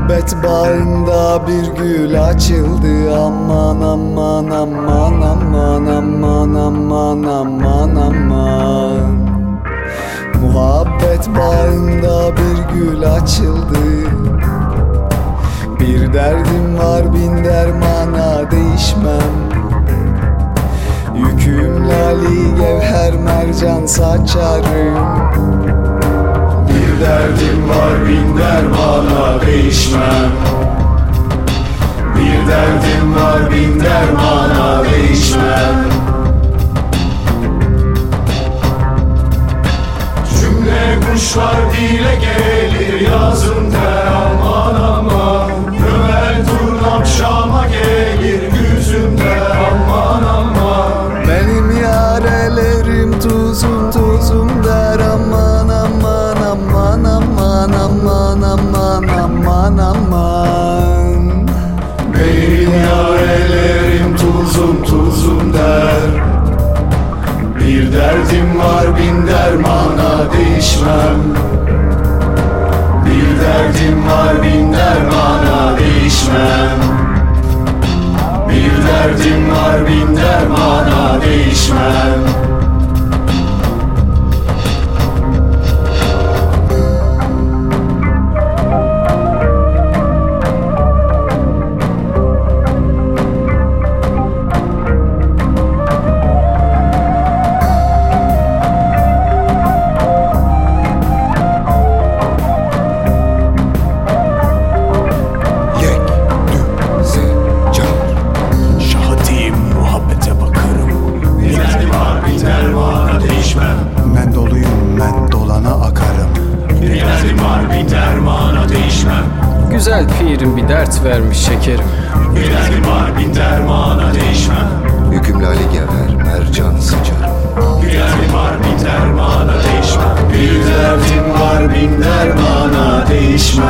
Muhabbet bağında bir gül açıldı. Aman aman aman aman aman aman aman aman. Muhabbet bağında bir gül açıldı. Bir derdim var bin dermana değişmem. Yüküm lali gevher mercan saçarım derdim var bin dermana değişmem. Bir derdim var bin dermana değişmem. Cümle kuşlar dile gelir yazın ter aman aman Ömer dur akşama gelir yüzümde aman aman. Benim yarelerim tuzum tuzum tuzum der. Bir derdim var bin dermana değişmem. Bir derdim var bin dermana değişmem. Bir derdim var bin dermana değişmem Ben doluyum ben dolana akarım. Bir derdim var bin dermana değişmem. Güzel pirim bir dert vermiş şekerim. Bir derdim var bin dermana değişmem. Yüküm lale gevher mercan saçarım Bir derdim var bin dermana değişmem. Bir derdim var bin dermana değişmem Bir derdim var bin dermana değişmem